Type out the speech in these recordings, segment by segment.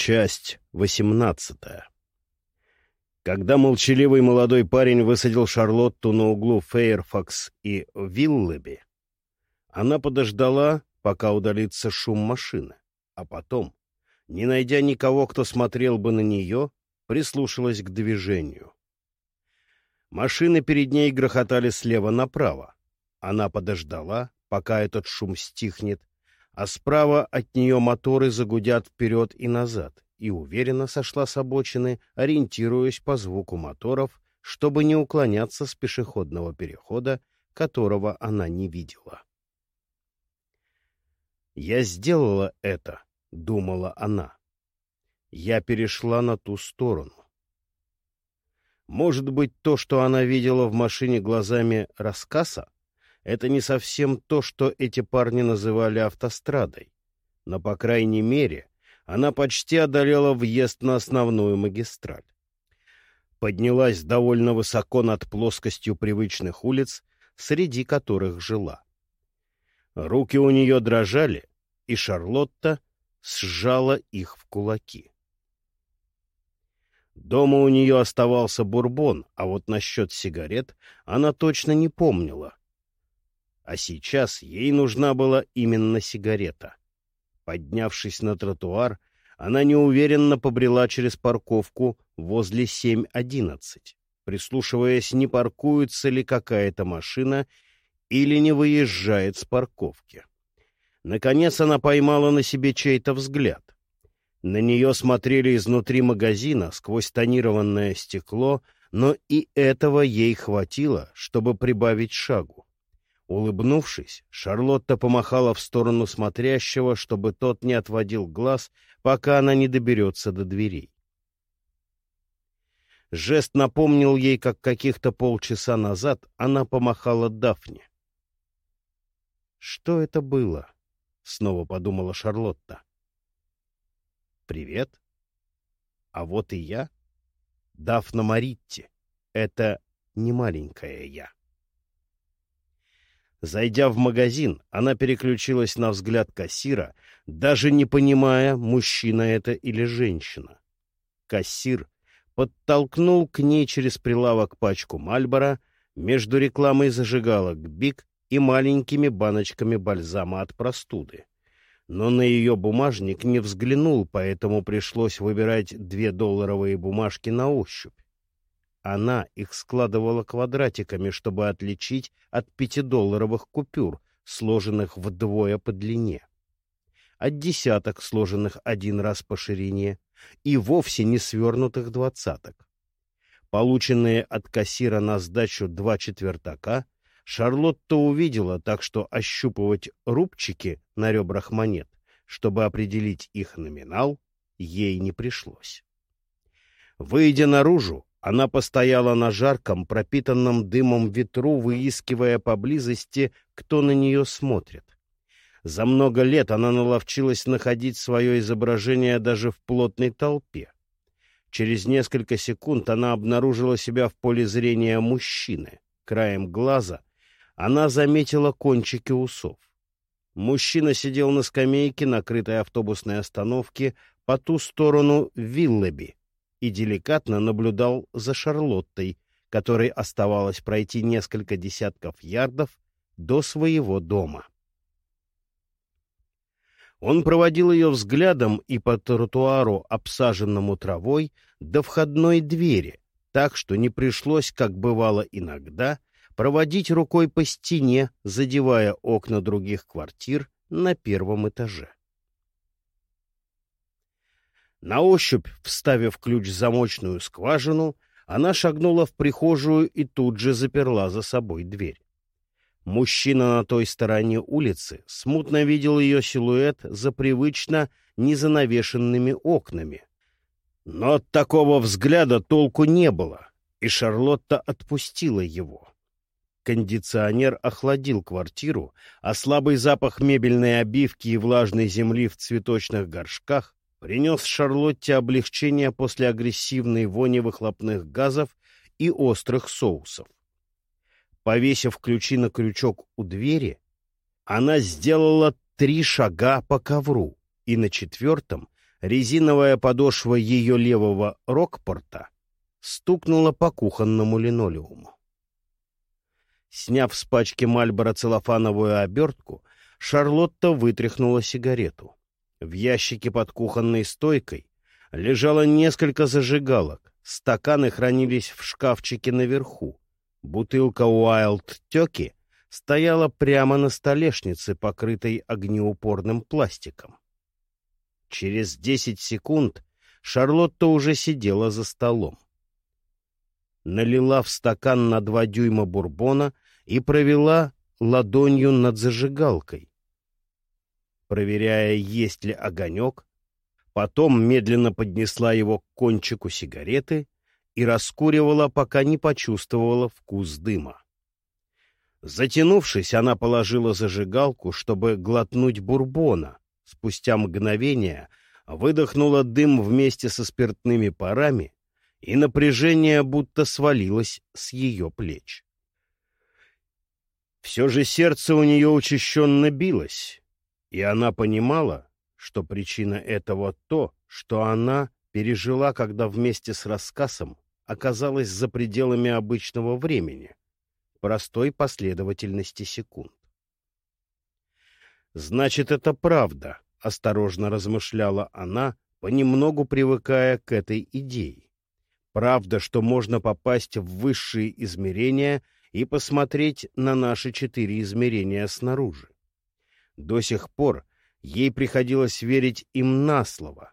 Часть восемнадцатая. Когда молчаливый молодой парень высадил Шарлотту на углу Фейерфакс и Виллеби, она подождала, пока удалится шум машины, а потом, не найдя никого, кто смотрел бы на нее, прислушалась к движению. Машины перед ней грохотали слева направо. Она подождала, пока этот шум стихнет, а справа от нее моторы загудят вперед и назад, и уверенно сошла с обочины, ориентируясь по звуку моторов, чтобы не уклоняться с пешеходного перехода, которого она не видела. «Я сделала это», — думала она. «Я перешла на ту сторону». Может быть, то, что она видела в машине глазами рассказа, это не совсем то, что эти парни называли автострадой. Но, по крайней мере, она почти одолела въезд на основную магистраль. Поднялась довольно высоко над плоскостью привычных улиц, среди которых жила. Руки у нее дрожали, и Шарлотта сжала их в кулаки. Дома у нее оставался бурбон, а вот насчет сигарет она точно не помнила. А сейчас ей нужна была именно сигарета. Поднявшись на тротуар, она неуверенно побрела через парковку возле 7.11, прислушиваясь, не паркуется ли какая-то машина или не выезжает с парковки. Наконец она поймала на себе чей-то взгляд. На нее смотрели изнутри магазина сквозь тонированное стекло, но и этого ей хватило, чтобы прибавить шагу. Улыбнувшись, Шарлотта помахала в сторону смотрящего, чтобы тот не отводил глаз, пока она не доберется до дверей. Жест напомнил ей, как каких-то полчаса назад она помахала Дафне. «Что это было?» — снова подумала Шарлотта. «Привет. А вот и я. Дафна Маритти. Это не маленькая я». Зайдя в магазин, она переключилась на взгляд кассира, даже не понимая, мужчина это или женщина. Кассир подтолкнул к ней через прилавок пачку Мальбора между рекламой зажигалок «Биг» и маленькими баночками бальзама от простуды. Но на ее бумажник не взглянул, поэтому пришлось выбирать две долларовые бумажки на ощупь. Она их складывала квадратиками, чтобы отличить от пятидолларовых купюр, сложенных вдвое по длине. От десяток, сложенных один раз по ширине, и вовсе не свернутых двадцаток. Полученные от кассира на сдачу два четвертака Шарлотта увидела, так что ощупывать рубчики на ребрах монет, чтобы определить их номинал, ей не пришлось. Выйдя наружу, она постояла на жарком, пропитанном дымом ветру, выискивая поблизости, кто на нее смотрит. За много лет она наловчилась находить свое изображение даже в плотной толпе. Через несколько секунд она обнаружила себя в поле зрения мужчины. Краем глаза она заметила кончики усов. Мужчина сидел на скамейке, накрытой автобусной остановки, по ту сторону Виллеби, и деликатно наблюдал за Шарлоттой, которой оставалось пройти несколько десятков ярдов до своего дома. Он проводил ее взглядом и по тротуару, обсаженному травой, до входной двери, так что не пришлось, как бывало иногда, проводить рукой по стене, задевая окна других квартир на первом этаже. На ощупь, вставив ключ в замочную скважину, она шагнула в прихожую и тут же заперла за собой дверь. Мужчина на той стороне улицы смутно видел ее силуэт за привычно незанавешенными окнами. Но от такого взгляда толку не было, и Шарлотта отпустила его. Кондиционер охладил квартиру, а слабый запах мебельной обивки и влажной земли в цветочных горшках принес Шарлотте облегчение после агрессивной вони выхлопных газов и острых соусов. Повесив ключи на крючок у двери, она сделала три шага по ковру и на четвертом резиновая подошва ее левого рокпорта стукнула по кухонному линолеуму. Сняв с пачки Мальбора целлофановую обертку, Шарлотта вытряхнула сигарету. В ящике под кухонной стойкой лежало несколько зажигалок, стаканы хранились в шкафчике наверху. Бутылка Уайлд Тёки стояла прямо на столешнице, покрытой огнеупорным пластиком. Через десять секунд Шарлотта уже сидела за столом. Налила в стакан на два дюйма бурбона и провела ладонью над зажигалкой, проверяя, есть ли огонек, потом медленно поднесла его к кончику сигареты и раскуривала, пока не почувствовала вкус дыма. Затянувшись, она положила зажигалку, чтобы глотнуть бурбона. Спустя мгновение выдохнула дым вместе со спиртными парами, и напряжение будто свалилось с ее плеч. Все же сердце у нее учащенно билось, и она понимала, что причина этого то, что она пережила, когда вместе с рассказом оказалась за пределами обычного времени, простой последовательности секунд. «Значит, это правда», — осторожно размышляла она, понемногу привыкая к этой идее. «Правда, что можно попасть в высшие измерения и посмотреть на наши четыре измерения снаружи. До сих пор ей приходилось верить им на слово.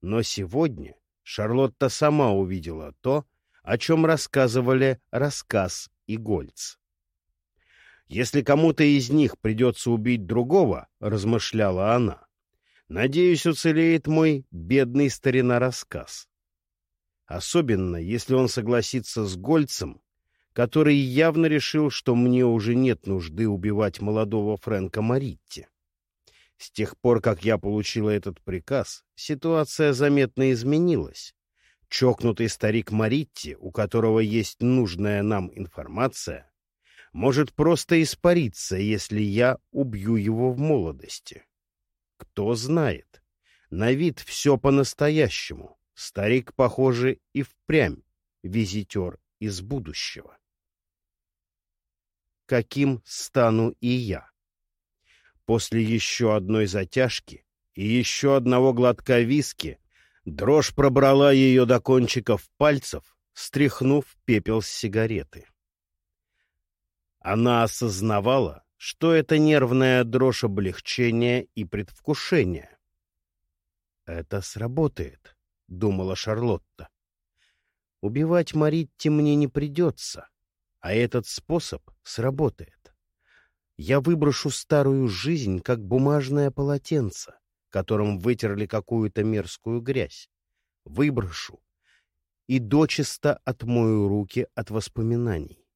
Но сегодня Шарлотта сама увидела то, о чем рассказывали рассказ и Гольц. «Если кому-то из них придется убить другого», — размышляла она, — «надеюсь, уцелеет мой бедный старина-рассказ. Особенно, если он согласится с Гольцем, который явно решил, что мне уже нет нужды убивать молодого Фрэнка Маритти. С тех пор, как я получила этот приказ, ситуация заметно изменилась. Чокнутый старик Маритти, у которого есть нужная нам информация, может просто испариться, если я убью его в молодости. Кто знает. На вид все по-настоящему. Старик, похоже, и впрямь визитер из будущего. Каким стану и я? После еще одной затяжки и еще одного глотка виски дрожь пробрала ее до кончиков пальцев, стряхнув пепел с сигареты. Она осознавала, что это нервная дрожь облегчения и предвкушения. «Это сработает», — думала Шарлотта. «Убивать Маритти мне не придется, а этот способ сработает. Я выброшу старую жизнь, как бумажное полотенце, которым вытерли какую-то мерзкую грязь. Выброшу и дочисто отмою руки от воспоминаний.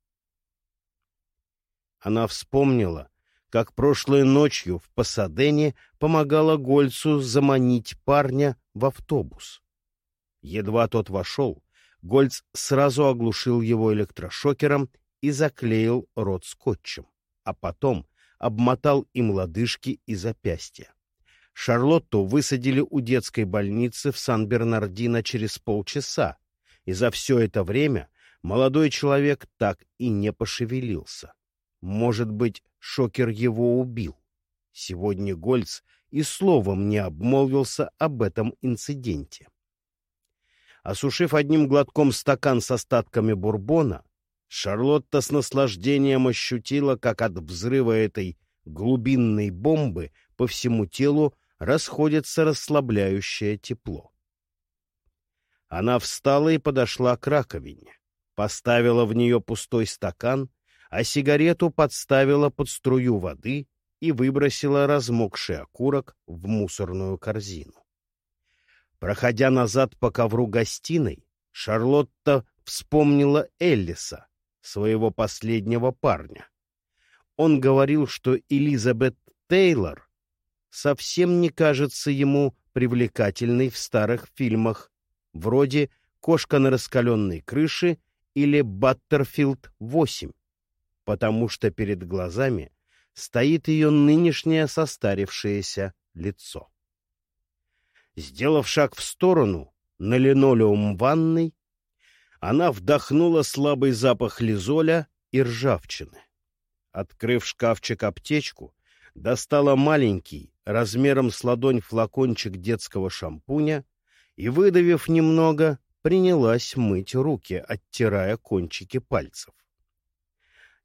Она вспомнила, как прошлой ночью в Пасадене помогала Гольцу заманить парня в автобус. Едва тот вошел, Гольц сразу оглушил его электрошокером и заклеил рот скотчем, а потом обмотал им лодыжки и запястья. Шарлотту высадили у детской больницы в Сан-Бернардино через полчаса, и за все это время молодой человек так и не пошевелился. Может быть, шокер его убил. Сегодня Гольц и словом не обмолвился об этом инциденте. Осушив одним глотком стакан с остатками бурбона, Шарлотта с наслаждением ощутила, как от взрыва этой глубинной бомбы по всему телу расходится расслабляющее тепло. Она встала и подошла к раковине, поставила в нее пустой стакан а сигарету подставила под струю воды и выбросила размокший окурок в мусорную корзину. Проходя назад по ковру гостиной, Шарлотта вспомнила Эллиса, своего последнего парня. Он говорил, что Элизабет Тейлор совсем не кажется ему привлекательной в старых фильмах, вроде «Кошка на раскаленной крыше» или «Баттерфилд 8» потому что перед глазами стоит ее нынешнее состарившееся лицо. Сделав шаг в сторону, на линолеум ванной, она вдохнула слабый запах лизоля и ржавчины. Открыв шкафчик-аптечку, достала маленький, размером с ладонь флакончик детского шампуня и, выдавив немного, принялась мыть руки, оттирая кончики пальцев.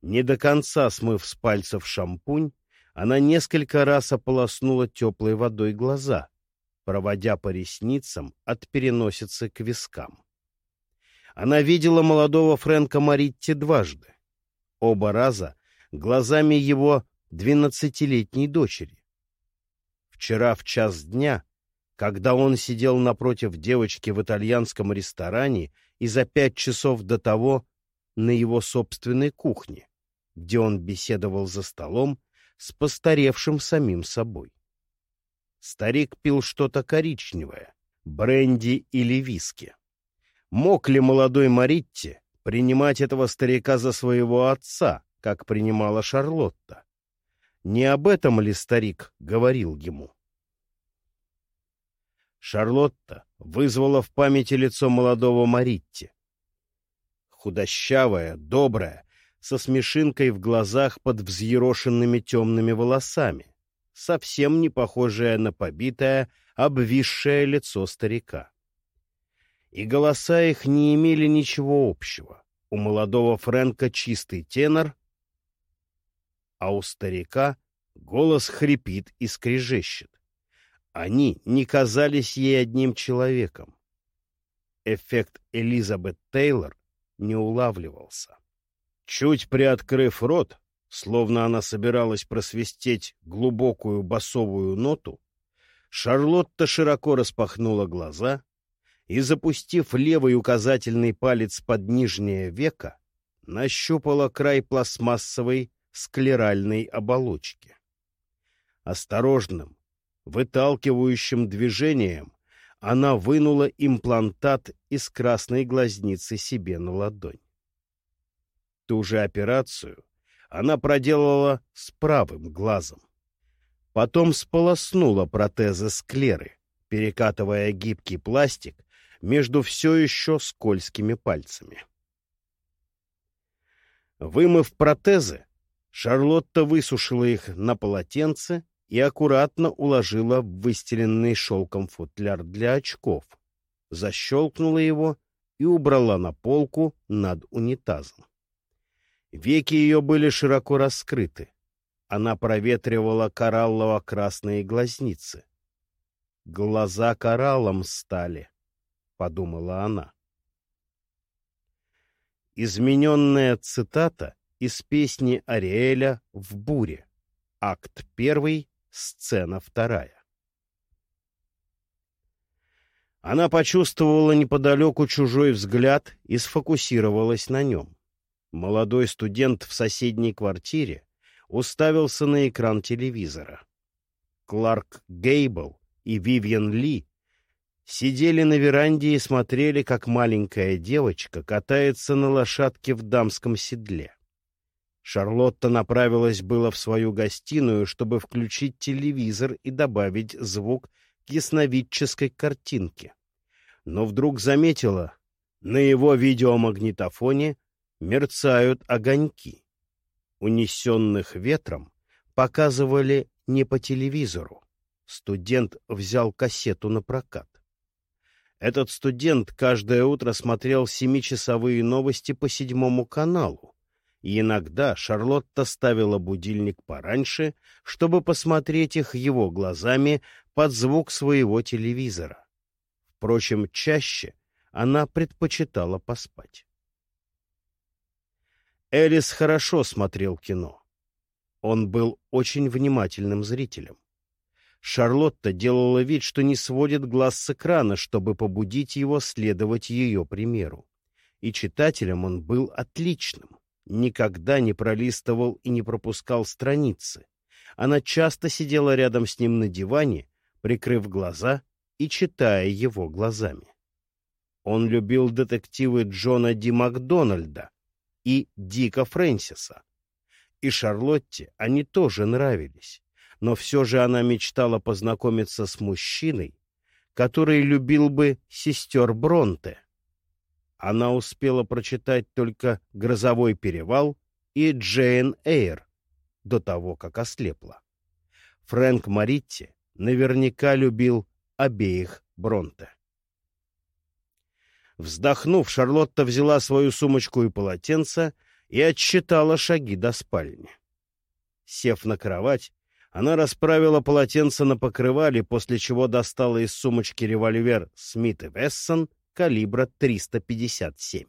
Не до конца смыв с пальцев шампунь, она несколько раз ополоснула теплой водой глаза, проводя по ресницам от переносицы к вискам. Она видела молодого Фрэнка Маритти дважды. Оба раза глазами его двенадцатилетней дочери. Вчера в час дня, когда он сидел напротив девочки в итальянском ресторане и за пять часов до того на его собственной кухне, где он беседовал за столом с постаревшим самим собой. Старик пил что-то коричневое, бренди или виски. Мог ли молодой Маритти принимать этого старика за своего отца, как принимала Шарлотта? Не об этом ли старик говорил ему? Шарлотта вызвала в памяти лицо молодого Маритти. Худощавая, добрая, со смешинкой в глазах под взъерошенными темными волосами, совсем не похожее на побитое, обвисшее лицо старика. И голоса их не имели ничего общего. У молодого Фрэнка чистый тенор, а у старика голос хрипит и скрежещет. Они не казались ей одним человеком. Эффект Элизабет Тейлор не улавливался. Чуть приоткрыв рот, Словно она собиралась просвистеть глубокую басовую ноту, Шарлотта широко распахнула глаза и, запустив левый указательный палец под нижнее веко, нащупала край пластмассовой склеральной оболочки. Осторожным, выталкивающим движением она вынула имплантат из красной глазницы себе на ладонь. Ту же операцию она проделала с правым глазом. Потом сполоснула протезы склеры, перекатывая гибкий пластик между все еще скользкими пальцами. Вымыв протезы, Шарлотта высушила их на полотенце и аккуратно уложила в выстеленный шелком футляр для очков, защелкнула его и убрала на полку над унитазом. Веки ее были широко раскрыты. Она проветривала кораллово-красные глазницы. «Глаза кораллом стали», — подумала она. Измененная цитата из песни Ариэля «В буре». Акт первый, сцена вторая. Она почувствовала неподалеку чужой взгляд и сфокусировалась на нем. Молодой студент в соседней квартире уставился на экран телевизора. Кларк Гейбл и Вивьен Ли сидели на веранде и смотрели, как маленькая девочка катается на лошадке в дамском седле. Шарлотта направилась было в свою гостиную, чтобы включить телевизор и добавить звук к ясновидческой картинке. Но вдруг заметила на его видеомагнитофоне мерцают огоньки. Унесенных ветром показывали не по телевизору. Студент взял кассету на прокат. Этот студент каждое утро смотрел семичасовые новости по седьмому каналу, и иногда Шарлотта ставила будильник пораньше, чтобы посмотреть их его глазами под звук своего телевизора. Впрочем, чаще она предпочитала поспать. Элис хорошо смотрел кино. Он был очень внимательным зрителем. Шарлотта делала вид, что не сводит глаз с экрана, чтобы побудить его следовать ее примеру. И читателем он был отличным. Никогда не пролистывал и не пропускал страницы. Она часто сидела рядом с ним на диване, прикрыв глаза и читая его глазами. Он любил детективы Джона Ди Макдональда, и Дика Фрэнсиса. И Шарлотте они тоже нравились, но все же она мечтала познакомиться с мужчиной, который любил бы сестер Бронте. Она успела прочитать только «Грозовой перевал» и «Джейн Эйр» до того, как ослепла. Фрэнк Маритти наверняка любил обеих Бронте. Вздохнув, Шарлотта взяла свою сумочку и полотенце и отсчитала шаги до спальни. Сев на кровать, она расправила полотенце на покрывале, после чего достала из сумочки револьвер Смит и Вессон калибра 357.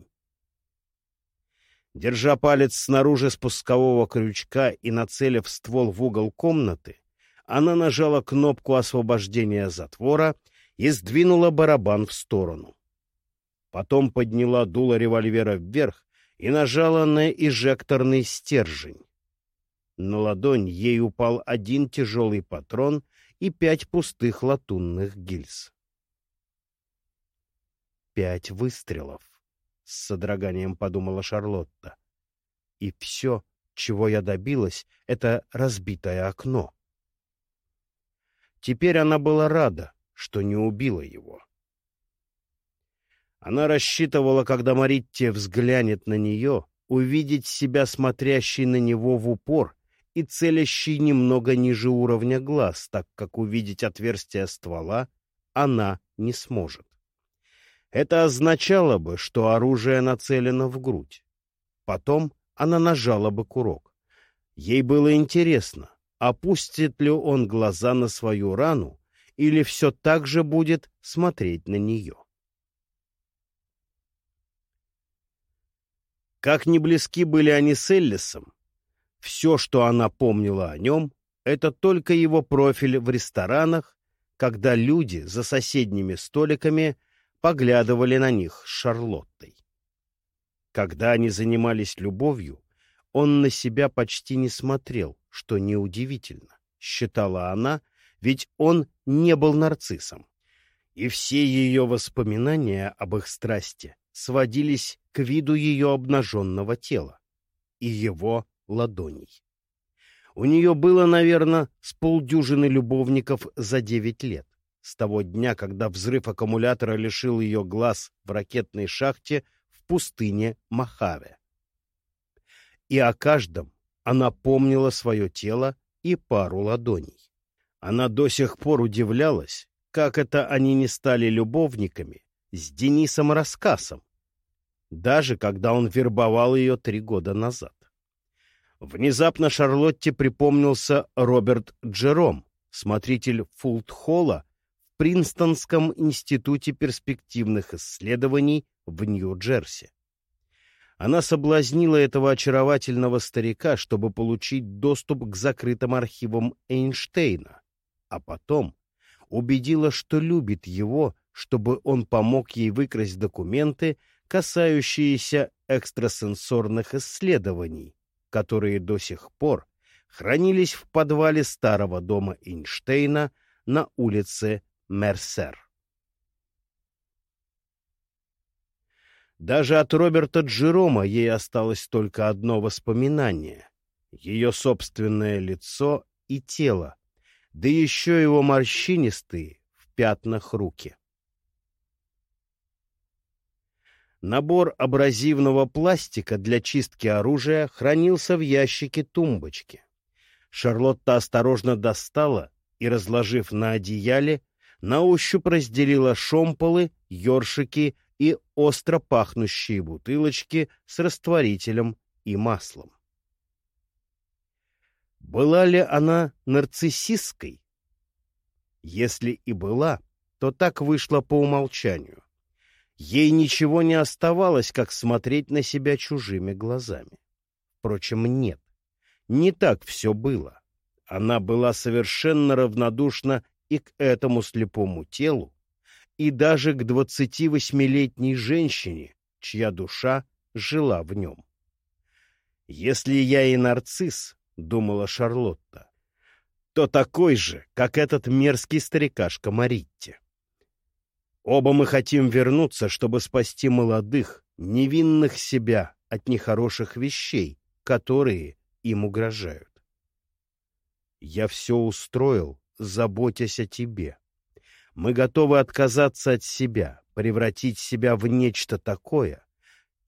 Держа палец снаружи спускового крючка и нацелив ствол в угол комнаты, она нажала кнопку освобождения затвора и сдвинула барабан в сторону. Потом подняла дуло револьвера вверх и нажала на эжекторный стержень. На ладонь ей упал один тяжелый патрон и пять пустых латунных гильз. «Пять выстрелов», — с содроганием подумала Шарлотта. «И все, чего я добилась, — это разбитое окно». Теперь она была рада, что не убила его. Она рассчитывала, когда Маритте взглянет на нее, увидеть себя смотрящей на него в упор и целящей немного ниже уровня глаз, так как увидеть отверстие ствола она не сможет. Это означало бы, что оружие нацелено в грудь. Потом она нажала бы курок. Ей было интересно, опустит ли он глаза на свою рану или все так же будет смотреть на нее. Как не близки были они с Эллисом, все, что она помнила о нем, это только его профиль в ресторанах, когда люди за соседними столиками поглядывали на них с Шарлоттой. Когда они занимались любовью, он на себя почти не смотрел, что неудивительно, считала она, ведь он не был нарциссом. И все ее воспоминания об их страсти сводились к виду ее обнаженного тела и его ладоней. У нее было, наверное, с полдюжины любовников за девять лет, с того дня, когда взрыв аккумулятора лишил ее глаз в ракетной шахте в пустыне Махаве. И о каждом она помнила свое тело и пару ладоней. Она до сих пор удивлялась, как это они не стали любовниками с Денисом Раскасом, даже когда он вербовал ее три года назад. Внезапно Шарлотте припомнился Роберт Джером, смотритель Фулт-Холла в Принстонском институте перспективных исследований в Нью-Джерси. Она соблазнила этого очаровательного старика, чтобы получить доступ к закрытым архивам Эйнштейна, а потом убедила, что любит его, чтобы он помог ей выкрасть документы, касающиеся экстрасенсорных исследований, которые до сих пор хранились в подвале старого дома Эйнштейна на улице Мерсер. Даже от Роберта Джерома ей осталось только одно воспоминание — ее собственное лицо и тело, да еще его морщинистые в пятнах руки. Набор абразивного пластика для чистки оружия хранился в ящике тумбочки. Шарлотта осторожно достала и, разложив на одеяле, на ощупь разделила шомполы, ёршики и остро пахнущие бутылочки с растворителем и маслом. Была ли она нарциссисткой? Если и была, то так вышло по умолчанию. Ей ничего не оставалось, как смотреть на себя чужими глазами. Впрочем, нет, не так все было. Она была совершенно равнодушна и к этому слепому телу, и даже к двадцати восьмилетней женщине, чья душа жила в нем. «Если я и нарцисс», — думала Шарлотта, — то такой же, как этот мерзкий старикашка Маритти. Оба мы хотим вернуться, чтобы спасти молодых, невинных себя от нехороших вещей, которые им угрожают. Я все устроил, заботясь о тебе. Мы готовы отказаться от себя, превратить себя в нечто такое,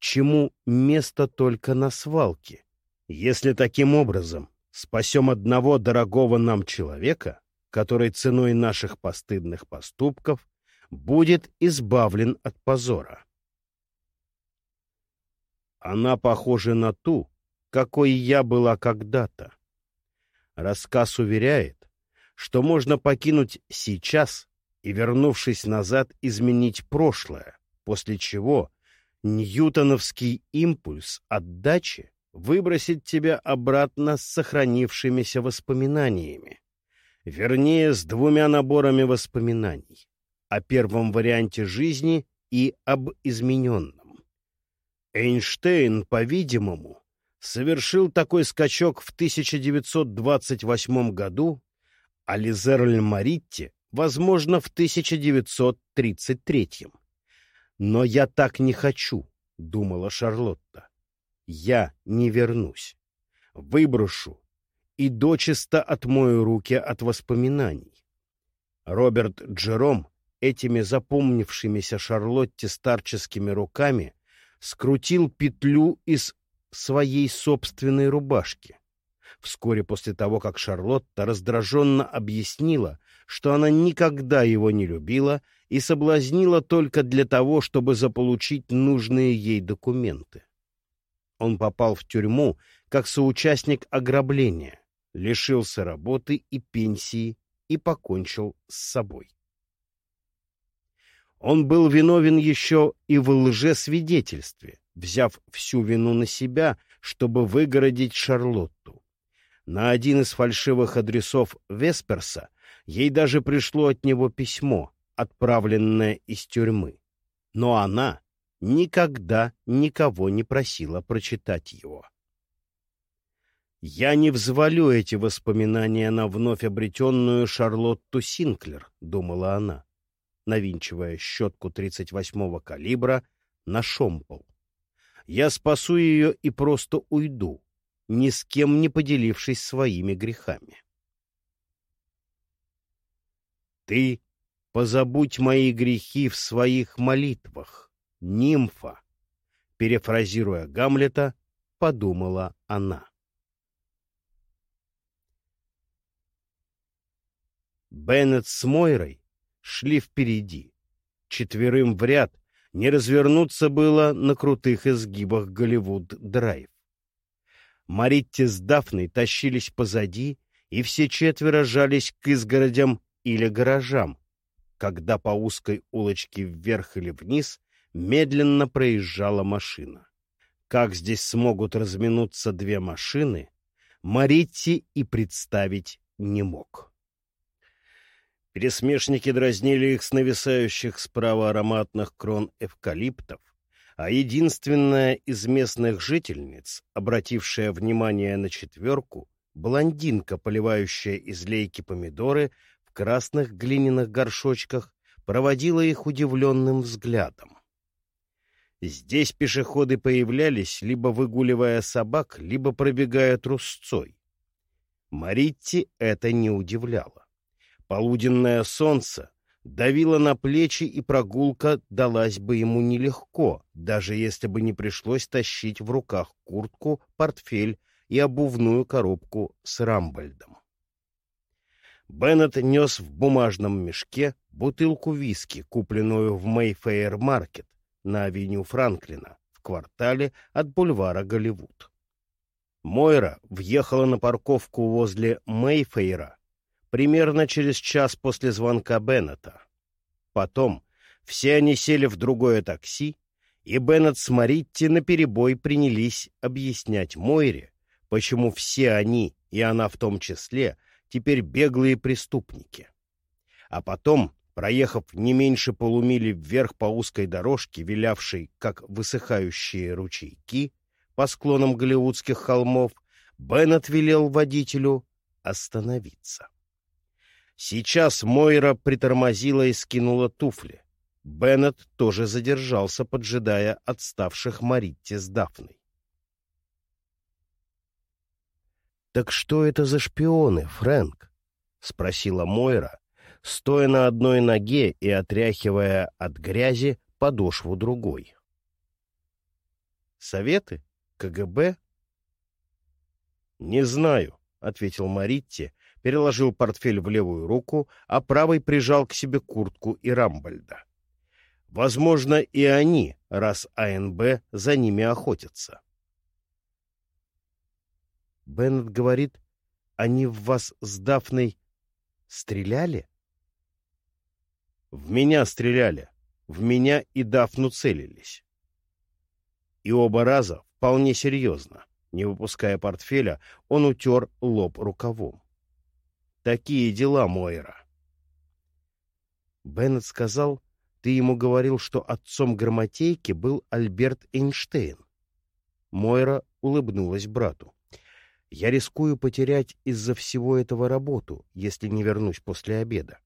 чему место только на свалке. Если таким образом спасем одного дорогого нам человека, который ценой наших постыдных поступков будет избавлен от позора. Она похожа на ту, какой я была когда-то. Рассказ уверяет, что можно покинуть сейчас и, вернувшись назад, изменить прошлое, после чего ньютоновский импульс отдачи выбросит тебя обратно с сохранившимися воспоминаниями. Вернее, с двумя наборами воспоминаний. О первом варианте жизни и об измененном. Эйнштейн, по-видимому, совершил такой скачок в 1928 году, а Лизерль Маритти, возможно, в 1933. «Но я так не хочу», — думала Шарлотта. «Я не вернусь. Выброшу и дочисто отмою руки от воспоминаний». Роберт Джером этими запомнившимися Шарлотте старческими руками скрутил петлю из своей собственной рубашки. Вскоре после того, как Шарлотта раздраженно объяснила, что она никогда его не любила и соблазнила только для того, чтобы заполучить нужные ей документы. Он попал в тюрьму как соучастник ограбления, лишился работы и пенсии и покончил с собой. Он был виновен еще и в лжесвидетельстве, взяв всю вину на себя, чтобы выгородить Шарлотту. На один из фальшивых адресов Весперса ей даже пришло от него письмо, отправленное из тюрьмы. Но она никогда никого не просила прочитать его. «Я не взвалю эти воспоминания на вновь обретенную Шарлотту Синклер», — думала она, навинчивая щетку 38-го калибра на шомпол. «Я спасу ее и просто уйду, ни с кем не поделившись своими грехами. Ты позабудь мои грехи в своих молитвах, нимфа, перефразируя Гамлета, подумала она. Беннет с Мойрой шли впереди. Четверым в ряд не развернуться было на крутых изгибах Голливуд-драйв. Маритти с Дафной тащились позади, и все четверо жались к изгородям или гаражам, когда по узкой улочке вверх или вниз медленно проезжала машина. Как здесь смогут разминуться две машины, Маритти и представить не мог. Пересмешники дразнили их с нависающих справа ароматных крон эвкалиптов, а единственная из местных жительниц, обратившая внимание на четверку, блондинка, поливающая из лейки помидоры в красных глиняных горшочках, проводила их удивленным взглядом. Здесь пешеходы появлялись, либо выгуливая собак, либо пробегая трусцой. Маритти это не удивляло. Полуденное солнце давила на плечи, и прогулка далась бы ему нелегко, даже если бы не пришлось тащить в руках куртку, портфель и обувную коробку с рамбольдом. Беннет нес в бумажном мешке бутылку виски, купленную в Мэйфейр Маркет на авеню Франклина в квартале от бульвара Голливуд. Мойра въехала на парковку возле Мэйфейра примерно через час после звонка Беннета. Потом все они сели в другое такси, и Беннет с Маритти наперебой принялись объяснять Мойре, почему все они, и она в том числе, теперь беглые преступники. А потом, проехав не меньше полумили вверх по узкой дорожке, вилявшей, как высыхающие ручейки, по склонам голливудских холмов, Беннет велел водителю остановиться. Сейчас Мойра притормозила и скинула туфли. Беннет тоже задержался, поджидая отставших Маритти с Дафной. «Так что это за шпионы, Фрэнк?» — спросила Мойра, стоя на одной ноге и отряхивая от грязи подошву другой. «Советы? КГБ?» «Не знаю», — ответил Маритти, переложил портфель в левую руку, а правой прижал к себе куртку и Рамбольда. «Возможно, и они, раз АНБ за ними охотятся». Беннет говорит, они в вас с Дафной стреляли? В меня стреляли. В меня и Дафну целились. И оба раза вполне серьезно. Не выпуская портфеля, он утер лоб рукавом. Такие дела, Мойра. Беннет сказал, ты ему говорил, что отцом грамотейки был Альберт Эйнштейн. Мойра улыбнулась брату. Я рискую потерять из-за всего этого работу, если не вернусь после обеда.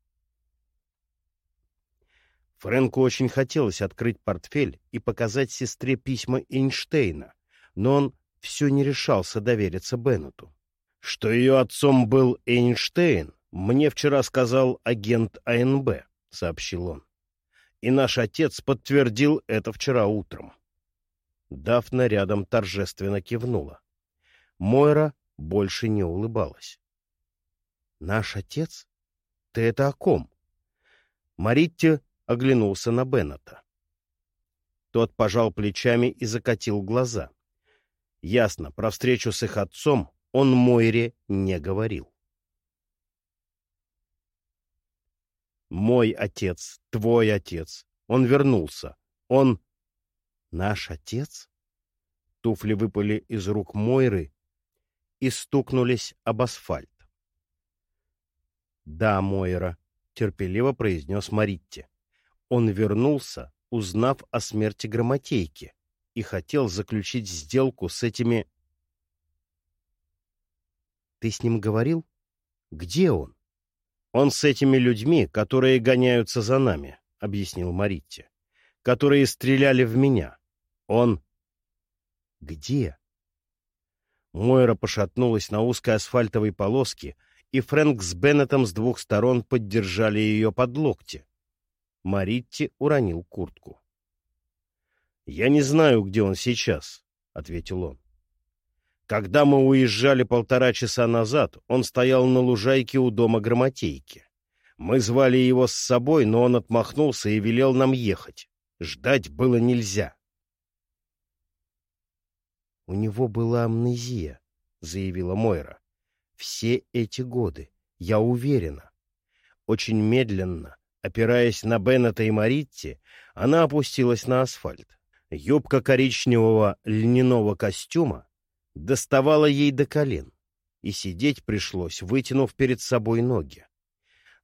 Фрэнку очень хотелось открыть портфель и показать сестре письма Эйнштейна, но он все не решался довериться Беннету. Что ее отцом был Эйнштейн, мне вчера сказал агент АНБ, — сообщил он. И наш отец подтвердил это вчера утром. Дафна рядом торжественно кивнула. Мойра больше не улыбалась. «Наш отец? Ты это о ком?» Маритти оглянулся на Беннета. Тот пожал плечами и закатил глаза. Ясно, про встречу с их отцом он Мойре не говорил. «Мой отец, твой отец. Он вернулся. Он...» «Наш отец?» Туфли выпали из рук Мойры и стукнулись об асфальт. «Да, Мойра», — терпеливо произнес Маритти. Он вернулся, узнав о смерти Громотейки, и хотел заключить сделку с этими... «Ты с ним говорил? Где он?» «Он с этими людьми, которые гоняются за нами», — объяснил Маритти, — «которые стреляли в меня. Он...» «Где?» Мойра пошатнулась на узкой асфальтовой полоске, и Фрэнк с Беннетом с двух сторон поддержали ее под локти. Маритти уронил куртку. «Я не знаю, где он сейчас», — ответил он. «Когда мы уезжали полтора часа назад, он стоял на лужайке у дома Громотейки. Мы звали его с собой, но он отмахнулся и велел нам ехать. Ждать было нельзя». «У него была амнезия», — заявила Мойра. «Все эти годы, я уверена». Очень медленно, опираясь на Беннета и Маритти, она опустилась на асфальт. Юбка коричневого льняного костюма доставала ей до колен, и сидеть пришлось, вытянув перед собой ноги.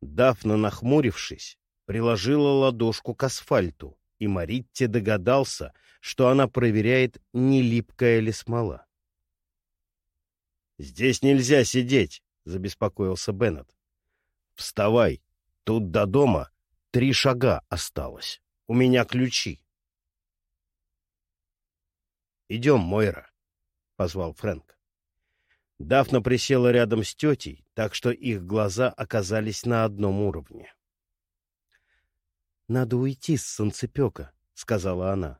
Дафна, нахмурившись, приложила ладошку к асфальту, и Маритти догадался, что она проверяет, не липкая ли смола. «Здесь нельзя сидеть», — забеспокоился Беннет. «Вставай, тут до дома три шага осталось. У меня ключи». «Идем, Мойра», — позвал Фрэнк. Дафна присела рядом с тетей, так что их глаза оказались на одном уровне. «Надо уйти с солнцепека», — сказала она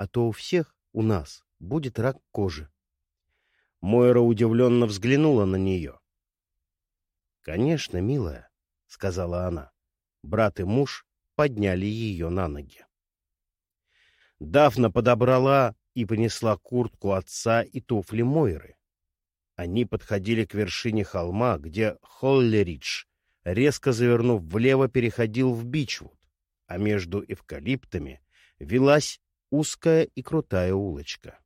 а то у всех, у нас, будет рак кожи. Мойра удивленно взглянула на нее. «Конечно, милая», — сказала она. Брат и муж подняли ее на ноги. Дафна подобрала и понесла куртку отца и туфли Мойры. Они подходили к вершине холма, где Холлеридж, резко завернув влево, переходил в Бичвуд, а между эвкалиптами велась узкая и крутая улочка.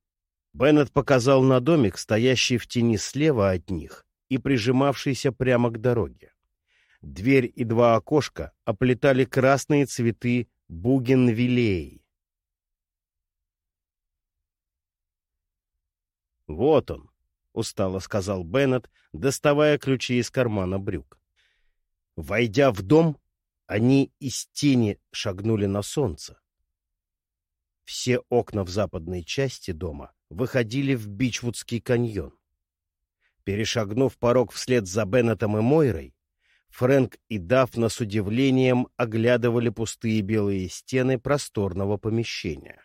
Беннет показал на домик, стоящий в тени слева от них и прижимавшийся прямо к дороге. Дверь и два окошка оплетали красные цветы бугенвиллеи. «Вот он», — устало сказал Беннет, доставая ключи из кармана брюк. Войдя в дом, они из тени шагнули на солнце. Все окна в западной части дома выходили в Бичвудский каньон. Перешагнув порог вслед за Беннетом и Мойрой, Фрэнк и Дафна с удивлением оглядывали пустые белые стены просторного помещения.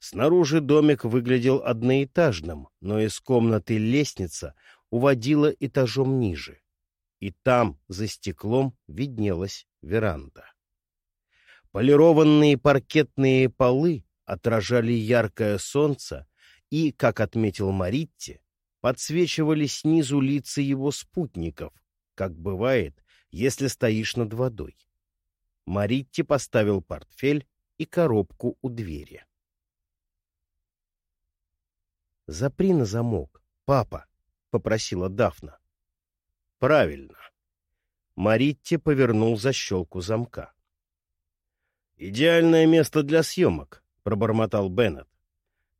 Снаружи домик выглядел одноэтажным, но из комнаты лестница уводила этажом ниже. И там, за стеклом, виднелась веранда. Полированные паркетные полы отражали яркое солнце и, как отметил Маритти, подсвечивали снизу лица его спутников, как бывает, если стоишь над водой. Маритти поставил портфель и коробку у двери. «Запри на замок, папа», — попросила Дафна. «Правильно». Маритти повернул защелку замка. «Идеальное место для съемок», — пробормотал Беннет.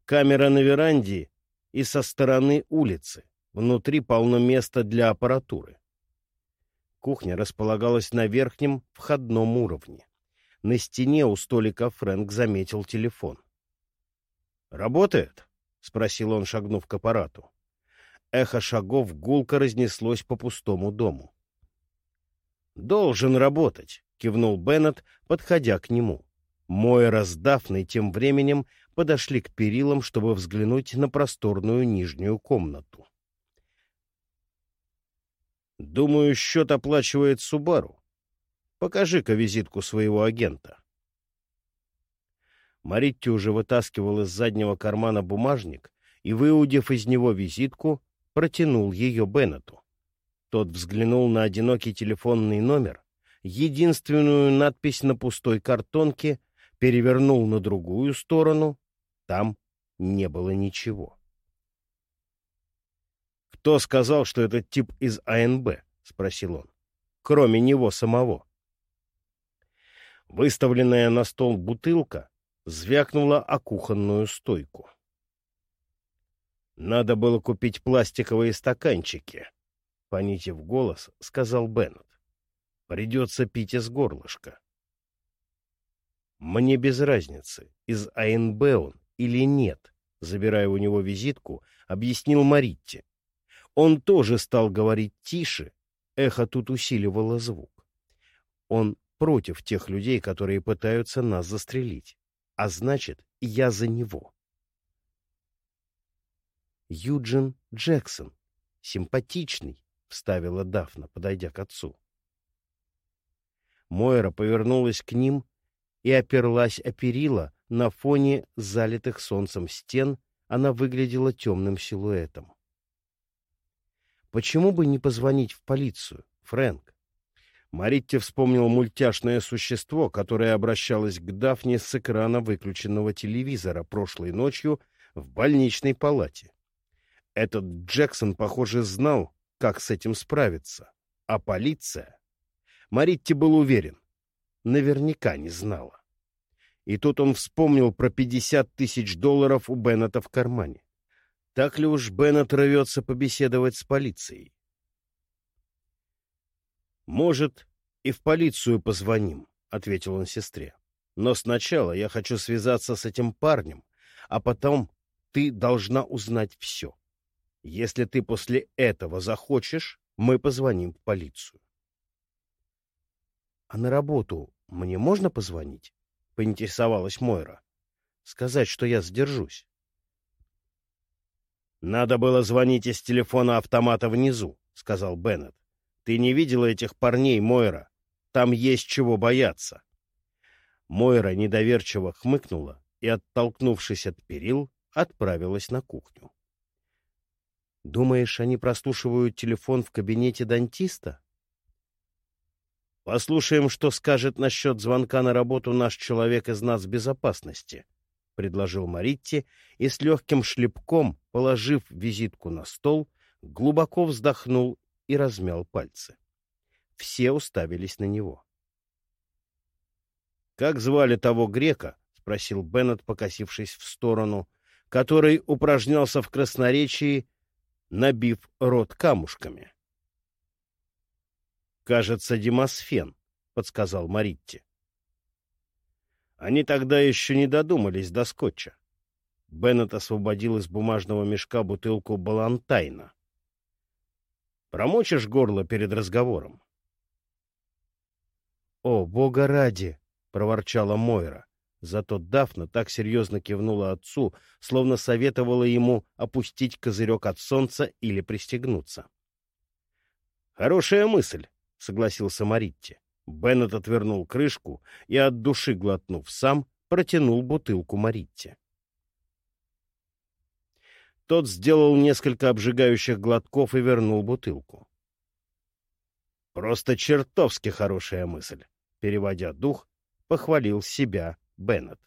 «Камера на веранде и со стороны улицы. Внутри полно места для аппаратуры». Кухня располагалась на верхнем входном уровне. На стене у столика Фрэнк заметил телефон. «Работает?» — спросил он, шагнув к аппарату. Эхо шагов гулко разнеслось по пустому дому. «Должен работать», — кивнул Беннет, подходя к нему. Мойра с тем временем подошли к перилам, чтобы взглянуть на просторную нижнюю комнату. «Думаю, счет оплачивает Субару. Покажи-ка визитку своего агента». Маритти уже вытаскивал из заднего кармана бумажник и, выудив из него визитку, протянул ее Беннету. Тот взглянул на одинокий телефонный номер, единственную надпись на пустой картонке, перевернул на другую сторону. Там не было ничего. «Кто сказал, что этот тип из АНБ?» — спросил он. «Кроме него самого». Выставленная на стол бутылка звякнула о кухонную стойку. «Надо было купить пластиковые стаканчики», — понизив голос, сказал Беннет. «Придется пить из горлышка». «Мне без разницы, из АНБ он или нет», — забирая у него визитку, объяснил Маритти. Он тоже стал говорить тише, эхо тут усиливало звук. Он против тех людей, которые пытаются нас застрелить а значит, я за него. Юджин Джексон. Симпатичный, — вставила Дафна, подойдя к отцу. Мойра повернулась к ним и оперлась о перила. На фоне залитых солнцем стен она выглядела темным силуэтом. «Почему бы не позвонить в полицию, Фрэнк?» Маритти вспомнил мультяшное существо, которое обращалось к Дафне с экрана выключенного телевизора прошлой ночью в больничной палате. Этот Джексон, похоже, знал, как с этим справиться. А полиция? Маритти был уверен. Наверняка не знала. И тут он вспомнил про 50 тысяч долларов у Беннета в кармане. Так ли уж Беннет рвется побеседовать с полицией? «Может, и в полицию позвоним», — ответил он сестре. «Но сначала я хочу связаться с этим парнем, а потом ты должна узнать все. Если ты после этого захочешь, мы позвоним в полицию». «А на работу мне можно позвонить?» — поинтересовалась Мойра. «Сказать, что я сдержусь». «Надо было звонить из телефона автомата внизу», — сказал Беннет. Ты не видела этих парней, Мойра? Там есть чего бояться. Мойра недоверчиво хмыкнула и, оттолкнувшись от перил, отправилась на кухню. «Думаешь, они прослушивают телефон в кабинете дантиста?» «Послушаем, что скажет насчет звонка на работу наш человек из нацбезопасности», — предложил Маритти и с легким шлепком, положив визитку на стол, глубоко вздохнул и размял пальцы. Все уставились на него. «Как звали того грека?» — спросил Беннет, покосившись в сторону, который упражнялся в красноречии, набив рот камушками. «Кажется, Демосфен», — подсказал Маритти. Они тогда еще не додумались до скотча. Беннет освободил из бумажного мешка бутылку Балантайна. Промочишь горло перед разговором? «О, бога ради!» — проворчала Мойра. Зато Дафна так серьезно кивнула отцу, словно советовала ему опустить козырек от солнца или пристегнуться. «Хорошая мысль», — согласился Маритти. Беннет отвернул крышку и, от души глотнув сам, протянул бутылку Маритте. Тот сделал несколько обжигающих глотков и вернул бутылку. «Просто чертовски хорошая мысль», — переводя дух, похвалил себя Беннет.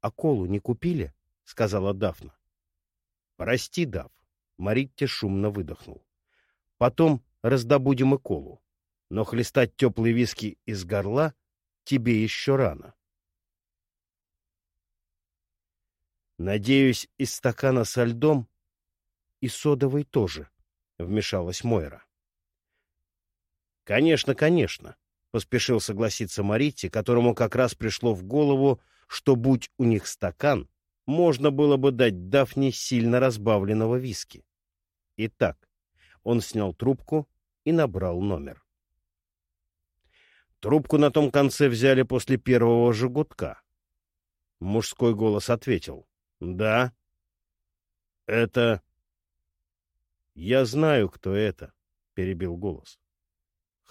«А колу не купили?» — сказала Дафна. «Прости, Дав», — Маритте шумно выдохнул. «Потом раздобудем и колу. Но хлестать теплый виски из горла тебе еще рано». «Надеюсь, из стакана со льдом и содовой тоже», — вмешалась Мойра. «Конечно, конечно», — поспешил согласиться Маритти, которому как раз пришло в голову, что, будь у них стакан, можно было бы дать Дафне сильно разбавленного виски. Итак, он снял трубку и набрал номер. Трубку на том конце взяли после первого же гудка. Мужской голос ответил. «Да». «Это...» «Я знаю, кто это», — перебил голос.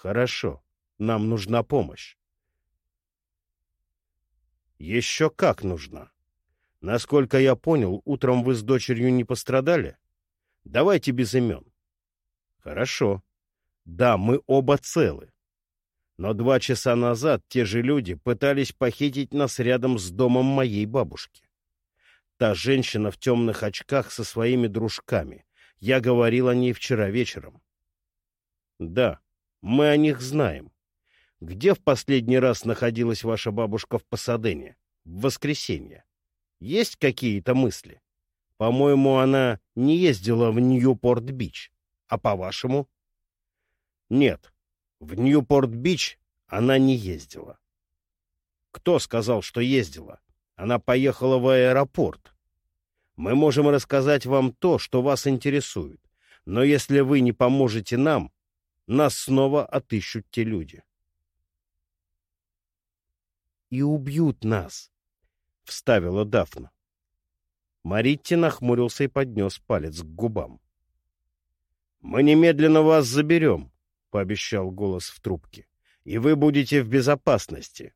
Хорошо, нам нужна помощь. Еще как нужна. Насколько я понял, утром вы с дочерью не пострадали? Давайте без имен. Хорошо. Да, мы оба целы. Но два часа назад те же люди пытались похитить нас рядом с домом моей бабушки. Та женщина в темных очках со своими дружками. Я говорил о ней вчера вечером. Да, мы о них знаем. Где в последний раз находилась ваша бабушка в Пасадене? В воскресенье. Есть какие-то мысли? По-моему, она не ездила в Ньюпорт-Бич. А по-вашему? Нет, в Ньюпорт-Бич она не ездила. Кто сказал, что ездила? Она поехала в аэропорт. Мы можем рассказать вам то, что вас интересует. Но если вы не поможете нам, нас снова отыщут те люди. «И убьют нас», — вставила Дафна. Маритти нахмурился и поднес палец к губам. «Мы немедленно вас заберем», — пообещал голос в трубке, — «и вы будете в безопасности.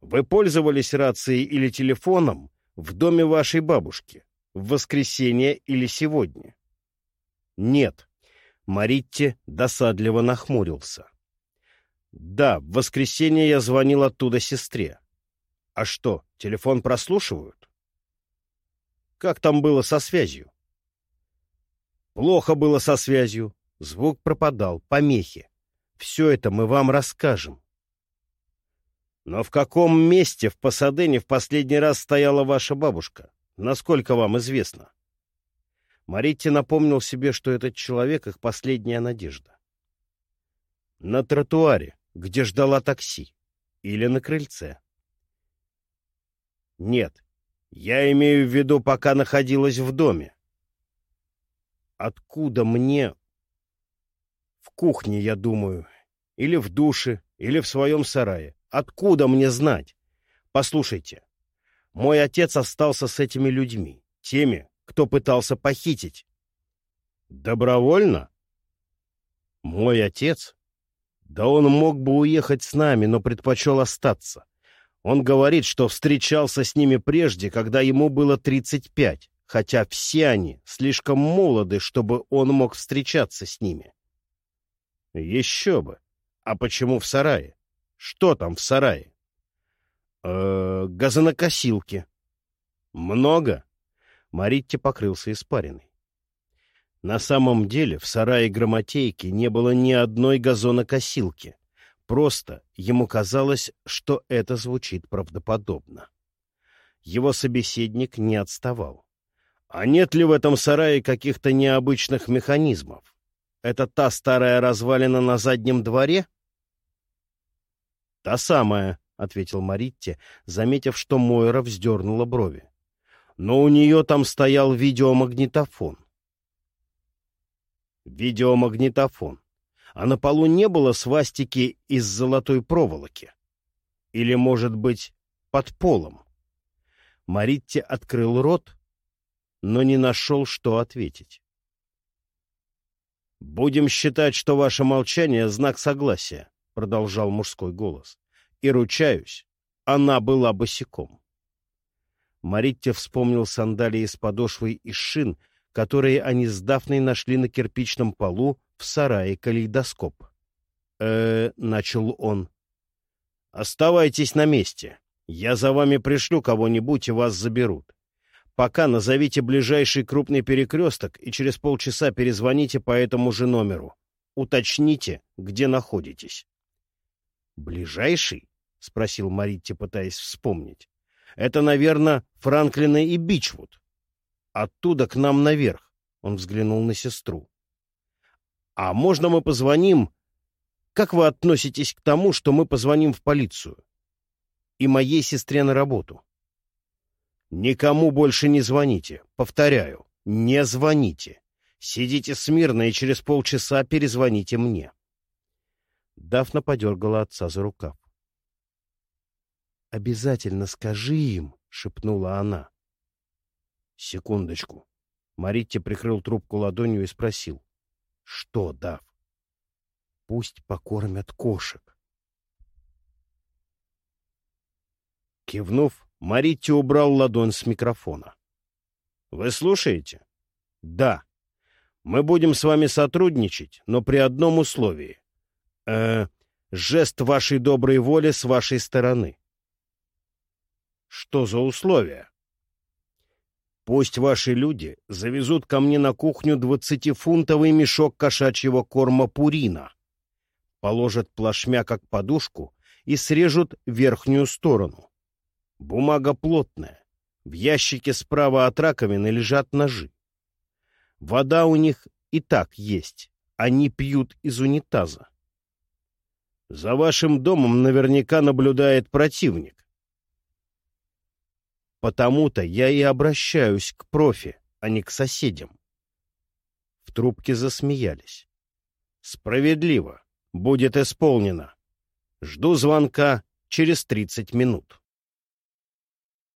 Вы пользовались рацией или телефоном в доме вашей бабушки в воскресенье или сегодня?» «Нет», Маритти досадливо нахмурился. «Да, в воскресенье я звонил оттуда сестре. А что, телефон прослушивают?» «Как там было со связью?» «Плохо было со связью. Звук пропадал, помехи. Все это мы вам расскажем». «Но в каком месте в Пасадене в последний раз стояла ваша бабушка? Насколько вам известно?» Маритти напомнил себе, что этот человек — их последняя надежда. На тротуаре, где ждала такси, или на крыльце. Нет, я имею в виду, пока находилась в доме. Откуда мне... В кухне, я думаю, или в душе, или в своем сарае. Откуда мне знать? Послушайте, мой отец остался с этими людьми, теми, кто пытался похитить. Добровольно? Мой отец? Да он мог бы уехать с нами, но предпочел остаться. Он говорит, что встречался с ними прежде, когда ему было 35, хотя все они слишком молоды, чтобы он мог встречаться с ними. Еще бы. А почему в сарае? Что там в сарае? Э газонокосилки. Много? Маритти покрылся испариной. На самом деле в сарае грамотейки не было ни одной газонокосилки. Просто ему казалось, что это звучит правдоподобно. Его собеседник не отставал. А нет ли в этом сарае каких-то необычных механизмов? Это та старая развалина на заднем дворе? — Та самая, — ответил Маритти, заметив, что Мойра вздернула брови но у нее там стоял видеомагнитофон. Видеомагнитофон. а на полу не было свастики из золотой проволоки. Или, может быть, под полом. Маритти открыл рот, но не нашел, что ответить. «Будем считать, что ваше молчание — знак согласия», — продолжал мужской голос. «И ручаюсь, она была босиком». Маритте вспомнил сандалии с подошвой из шин, которые они с Дафной нашли на кирпичном полу в сарае калейдоскоп. э начал он. «Оставайтесь на месте. Я за вами пришлю кого-нибудь, и вас заберут. Пока назовите ближайший крупный перекресток и через полчаса перезвоните по этому же номеру. Уточните, где находитесь». «Ближайший?» — спросил Маритти, пытаясь вспомнить. «Это, наверное, Франклина и Бичвуд. Оттуда к нам наверх». Он взглянул на сестру. «А можно мы позвоним? Как вы относитесь к тому, что мы позвоним в полицию? И моей сестре на работу?» «Никому больше не звоните. Повторяю, не звоните. Сидите смирно и через полчаса перезвоните мне». Дафна подергала отца за рукав. «Обязательно скажи им», — шепнула она. «Секундочку». Маритти прикрыл трубку ладонью и спросил. «Что, Дав?» «Пусть покормят кошек». Кивнув, Маритти убрал ладонь с микрофона. «Вы слушаете?» «Да. Мы будем с вами сотрудничать, но при одном условии. Э, жест вашей доброй воли с вашей стороны». «Что за условия?» «Пусть ваши люди завезут ко мне на кухню двадцатифунтовый мешок кошачьего корма Пурина, положат плашмя как подушку и срежут верхнюю сторону. Бумага плотная. В ящике справа от раковины лежат ножи. Вода у них и так есть. Они пьют из унитаза. За вашим домом наверняка наблюдает противник. Потому-то я и обращаюсь к профи, а не к соседям. В трубке засмеялись. Справедливо. Будет исполнено. Жду звонка через тридцать минут.